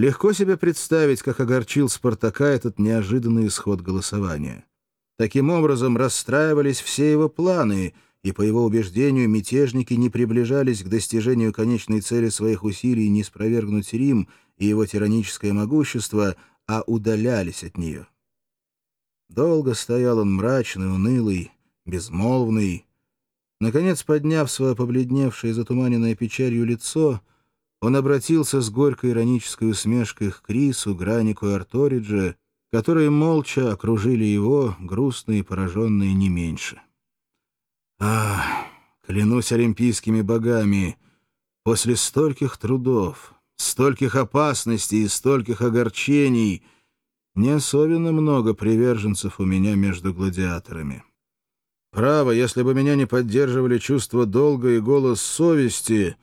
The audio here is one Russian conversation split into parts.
Легко себе представить, как огорчил Спартака этот неожиданный исход голосования. Таким образом, расстраивались все его планы, и, по его убеждению, мятежники не приближались к достижению конечной цели своих усилий не спровергнуть Рим и его тираническое могущество, а удалялись от нее. Долго стоял он мрачный, унылый, безмолвный. Наконец, подняв свое побледневшее и затуманенное печалью лицо, он обратился с горькой иронической усмешкой к Крису, Гранику и Арторидже, которые молча окружили его, грустные и пораженные не меньше. «Ах, клянусь олимпийскими богами, после стольких трудов, стольких опасностей и стольких огорчений не особенно много приверженцев у меня между гладиаторами». Право, если бы меня не поддерживали чувство долга и голос совести,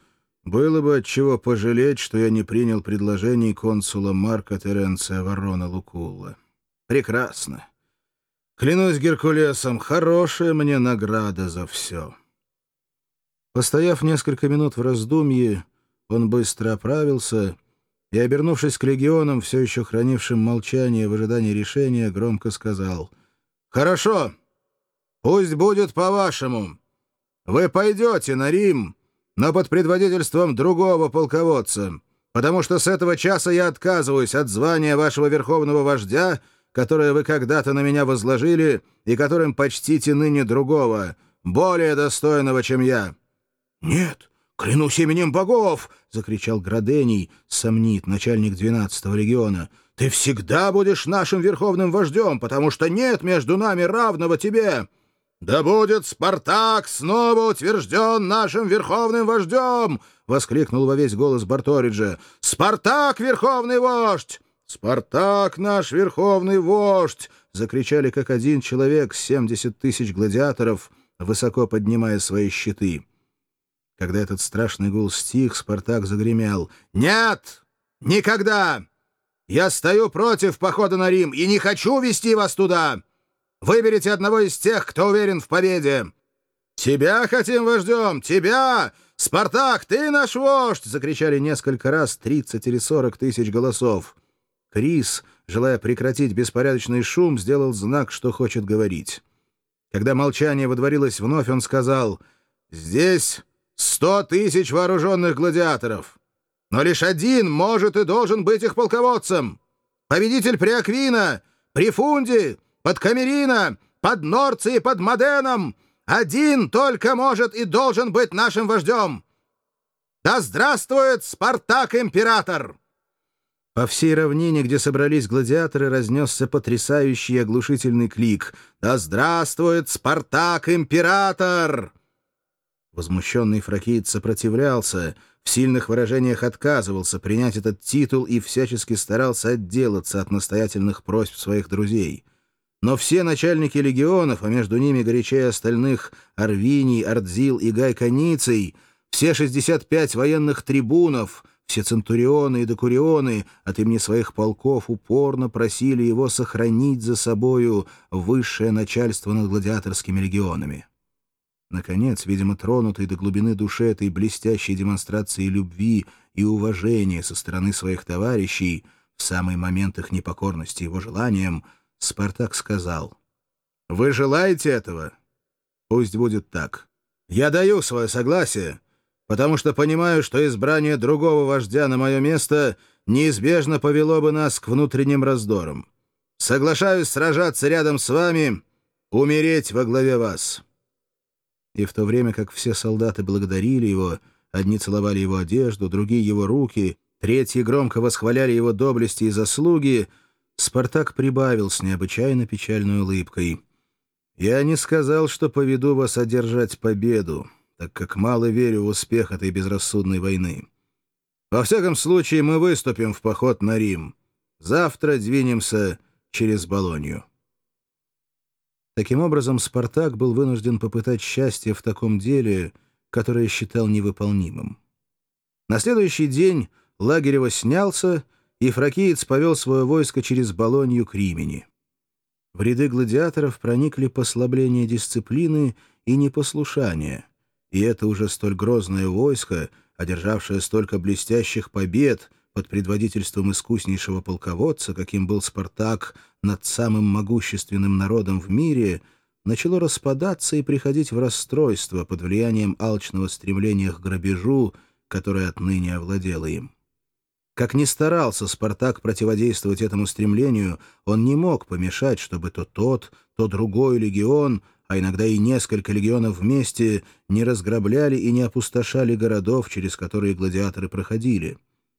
было бы отчего пожалеть, что я не принял предложений консула Марка Теренция Ворона Лукулла. Прекрасно. Клянусь Геркулесом, хорошая мне награда за все. Постояв несколько минут в раздумье, он быстро оправился и, обернувшись к легионам, все еще хранившим молчание в ожидании решения, громко сказал «Хорошо!» Пусть будет по-вашему. Вы пойдете на Рим, но под предводительством другого полководца, потому что с этого часа я отказываюсь от звания вашего верховного вождя, которое вы когда-то на меня возложили и которым почтите ныне другого, более достойного, чем я». «Нет, клянусь именем богов!» — закричал Градений, сомнит, начальник 12-го легиона. «Ты всегда будешь нашим верховным вождем, потому что нет между нами равного тебе!» «Да будет Спартак снова утвержден нашим верховным вождем!» — воскликнул во весь голос Барториджа. «Спартак — верховный вождь! Спартак — наш верховный вождь!» — закричали как один человек семьдесят тысяч гладиаторов, высоко поднимая свои щиты. Когда этот страшный гул стих, Спартак загремел. «Нет! Никогда! Я стою против похода на Рим и не хочу вести вас туда!» Выберите одного из тех, кто уверен в победе. Тебя хотим вождем! Тебя! Спартак, ты наш вождь!» — закричали несколько раз тридцать или сорок тысяч голосов. Крис, желая прекратить беспорядочный шум, сделал знак, что хочет говорить. Когда молчание водворилось вновь, он сказал, «Здесь сто тысяч вооруженных гладиаторов, но лишь один может и должен быть их полководцем. Победитель Приаквина, Прифунди, под Камерина, под Норци и под Моденом. Один только может и должен быть нашим вождем. Да здравствует Спартак-император!» По всей равнине, где собрались гладиаторы, разнесся потрясающий оглушительный клик. «Да здравствует Спартак-император!» Возмущенный фракиец сопротивлялся, в сильных выражениях отказывался принять этот титул и всячески старался отделаться от настоятельных просьб своих друзей — но все начальники легионов, а между ними горячее остальных Арвиний, Ардзил и Гай Каницей, все 65 военных трибунов, все центурионы и докурионы от имени своих полков упорно просили его сохранить за собою высшее начальство над гладиаторскими легионами. Наконец, видимо, тронутый до глубины души этой блестящей демонстрации любви и уважения со стороны своих товарищей, в самый момент их непокорности его желаниям, Спартак сказал, «Вы желаете этого? Пусть будет так. Я даю свое согласие, потому что понимаю, что избрание другого вождя на мое место неизбежно повело бы нас к внутренним раздорам. Соглашаюсь сражаться рядом с вами, умереть во главе вас». И в то время как все солдаты благодарили его, одни целовали его одежду, другие — его руки, третьи громко восхваляли его доблести и заслуги — Спартак прибавил с необычайно печальной улыбкой. «Я не сказал, что поведу вас одержать победу, так как мало верю в успех этой безрассудной войны. Во всяком случае, мы выступим в поход на Рим. Завтра двинемся через Болонью». Таким образом, Спартак был вынужден попытать счастье в таком деле, которое считал невыполнимым. На следующий день Лагерева снялся — и фракиец повел свое войско через Болонью к Римени. В ряды гладиаторов проникли послабление дисциплины и непослушание, и это уже столь грозное войско, одержавшее столько блестящих побед, под предводительством искуснейшего полководца, каким был Спартак над самым могущественным народом в мире, начало распадаться и приходить в расстройство под влиянием алчного стремления к грабежу, которое отныне овладело им. Как ни старался Спартак противодействовать этому стремлению, он не мог помешать, чтобы то тот, то другой легион, а иногда и несколько легионов вместе, не разграбляли и не опустошали городов, через которые гладиаторы проходили.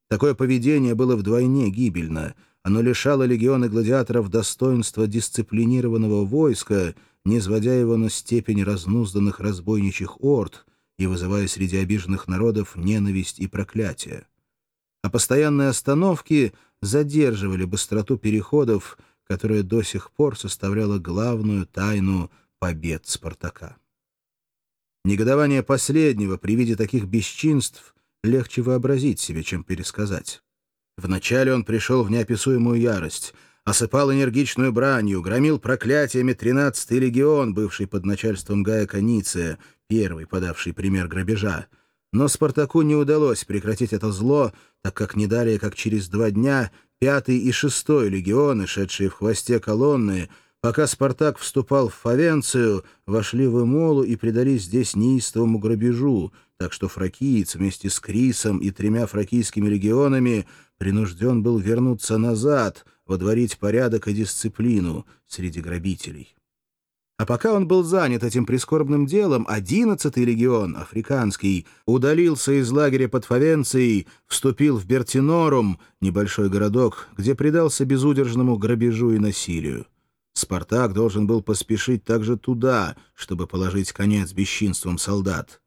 Такое поведение было вдвойне гибельно. Оно лишало легионы гладиаторов достоинства дисциплинированного войска, не сводя его на степень разнузданных разбойничьих орд и вызывая среди обиженных народов ненависть и проклятие а постоянные остановки задерживали быстроту переходов, которая до сих пор составляла главную тайну побед Спартака. Негодование последнего при виде таких бесчинств легче вообразить себе, чем пересказать. Вначале он пришел в неописуемую ярость, осыпал энергичную бранью, громил проклятиями тринадцатый легион, бывший под начальством Гая Каниция, первый подавший пример грабежа, но Спартаку не удалось прекратить это зло, так как не далее, как через два дня, пятый и шестой легионы, шедшие в хвосте колонны, пока Спартак вступал в Фавенцию, вошли в Эмолу и предались здесь неистовому грабежу, так что фракиец вместе с Крисом и тремя фракийскими легионами принужден был вернуться назад, водворить порядок и дисциплину среди грабителей. А пока он был занят этим прискорбным делом, одиннадцатый легион, африканский, удалился из лагеря под Фавенцией, вступил в Бертинорум, небольшой городок, где предался безудержному грабежу и насилию. Спартак должен был поспешить также туда, чтобы положить конец бесчинствам солдат.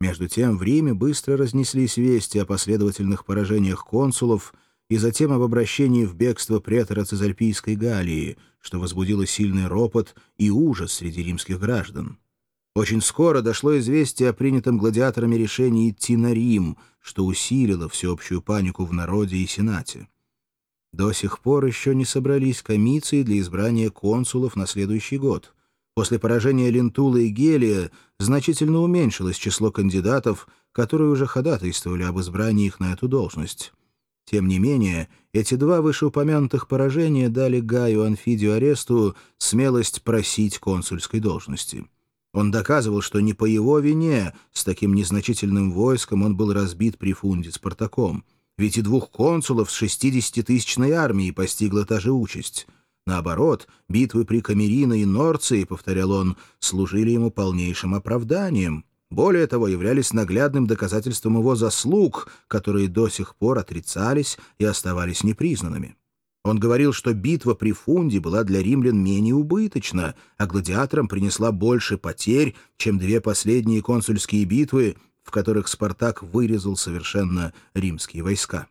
Между тем в Риме быстро разнеслись вести о последовательных поражениях консулов — и затем об обращении в бегство претора Цезальпийской Галлии, что возбудило сильный ропот и ужас среди римских граждан. Очень скоро дошло известие о принятом гладиаторами решении идти на Рим, что усилило всеобщую панику в народе и сенате. До сих пор еще не собрались комиссии для избрания консулов на следующий год. После поражения Лентула и Гелия значительно уменьшилось число кандидатов, которые уже ходатайствовали об избрании их на эту должность. Тем не менее, эти два вышеупомянутых поражения дали Гаю Анфидию Аресту смелость просить консульской должности. Он доказывал, что не по его вине с таким незначительным войском он был разбит при фунде Спартаком. Ведь и двух консулов с 60-тысячной армией постигла та же участь. Наоборот, битвы при Камерино и Норции, повторял он, служили ему полнейшим оправданием. Более того, являлись наглядным доказательством его заслуг, которые до сих пор отрицались и оставались непризнанными. Он говорил, что битва при Фунде была для римлян менее убыточна, а гладиаторам принесла больше потерь, чем две последние консульские битвы, в которых Спартак вырезал совершенно римские войска.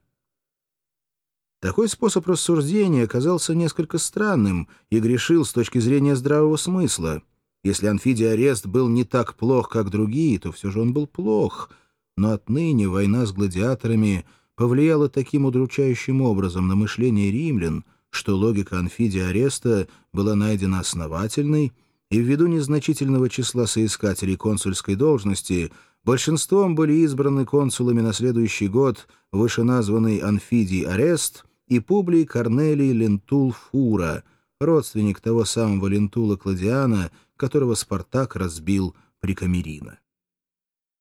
Такой способ рассуждения оказался несколько странным и грешил с точки зрения здравого смысла — если Анфидий Арест был не так плох, как другие, то все же он был плох. Но отныне война с гладиаторами повлияла таким удручающим образом на мышление римлян, что логика Анфидия Ареста была найдена основательной, и ввиду незначительного числа соискателей консульской должности большинством были избраны консулами на следующий год вышеназванный Анфидий Арест и Публий Корнелий Лентул Фура, родственник того самого Лентула Кладиана, которого Спартак разбил при Камерино.